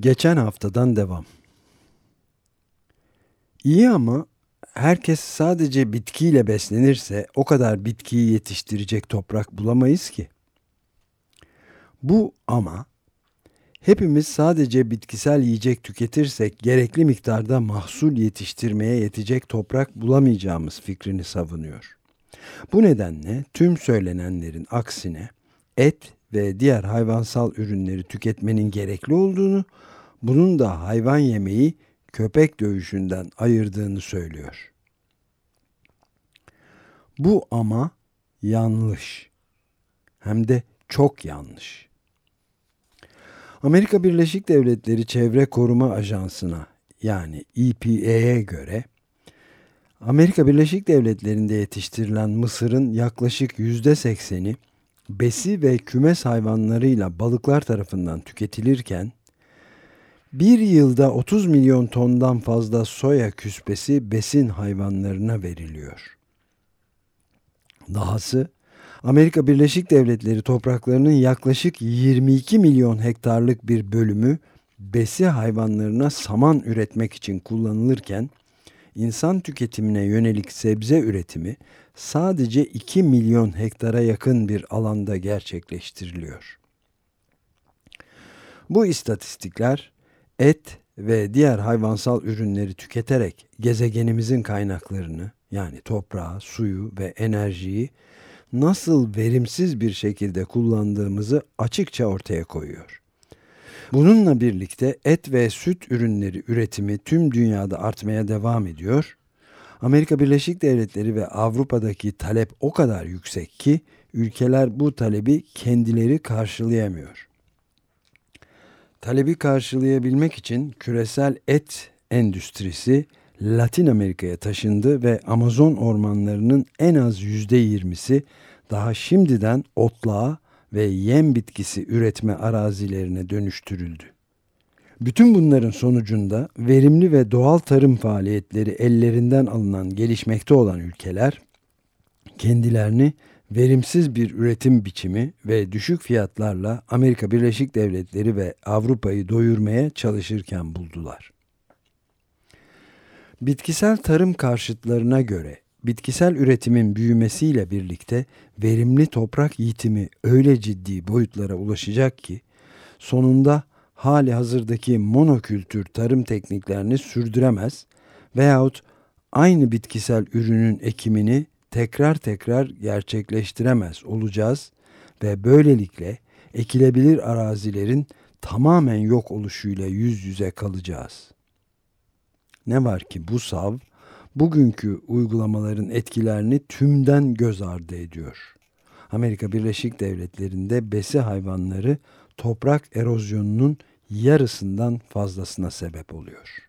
Geçen haftadan devam. İyi ama herkes sadece bitkiyle beslenirse o kadar bitkiyi yetiştirecek toprak bulamayız ki. Bu ama hepimiz sadece bitkisel yiyecek tüketirsek gerekli miktarda mahsul yetiştirmeye yetecek toprak bulamayacağımız fikrini savunuyor. Bu nedenle tüm söylenenlerin aksine et ve diğer hayvansal ürünleri tüketmenin gerekli olduğunu, bunun da hayvan yemeği köpek dövüşünden ayırdığını söylüyor. Bu ama yanlış. Hem de çok yanlış. Amerika Birleşik Devletleri Çevre Koruma Ajansı'na yani EPA'ye göre Amerika Birleşik Devletleri'nde yetiştirilen mısırın yaklaşık yüzde sekseni besi ve kümes hayvanlarıyla balıklar tarafından tüketilirken bir yılda 30 milyon tondan fazla soya küspesi besin hayvanlarına veriliyor. Dahası Amerika Birleşik Devletleri topraklarının yaklaşık 22 milyon hektarlık bir bölümü besi hayvanlarına saman üretmek için kullanılırken insan tüketimine yönelik sebze üretimi sadece 2 milyon hektara yakın bir alanda gerçekleştiriliyor. Bu istatistikler et ve diğer hayvansal ürünleri tüketerek gezegenimizin kaynaklarını yani toprağı, suyu ve enerjiyi nasıl verimsiz bir şekilde kullandığımızı açıkça ortaya koyuyor. Bununla birlikte et ve süt ürünleri üretimi tüm dünyada artmaya devam ediyor. Amerika Birleşik Devletleri ve Avrupa'daki talep o kadar yüksek ki ülkeler bu talebi kendileri karşılayamıyor. Talebi karşılayabilmek için küresel et endüstrisi Latin Amerika'ya taşındı ve Amazon ormanlarının en az yüzde yirmisi daha şimdiden otlağa ve yem bitkisi üretme arazilerine dönüştürüldü. Bütün bunların sonucunda verimli ve doğal tarım faaliyetleri ellerinden alınan gelişmekte olan ülkeler kendilerini verimsiz bir üretim biçimi ve düşük fiyatlarla Amerika Birleşik Devletleri ve Avrupa'yı doyurmaya çalışırken buldular. Bitkisel tarım karşıtlarına göre bitkisel üretimin büyümesiyle birlikte verimli toprak yitimi öyle ciddi boyutlara ulaşacak ki sonunda hali hazırdaki monokültür tarım tekniklerini sürdüremez veyahut aynı bitkisel ürünün ekimini tekrar tekrar gerçekleştiremez olacağız ve böylelikle ekilebilir arazilerin tamamen yok oluşuyla yüz yüze kalacağız. Ne var ki bu sav bugünkü uygulamaların etkilerini tümden göz ardı ediyor. Amerika Birleşik Devletleri'nde besi hayvanları toprak erozyonunun yarısından fazlasına sebep oluyor.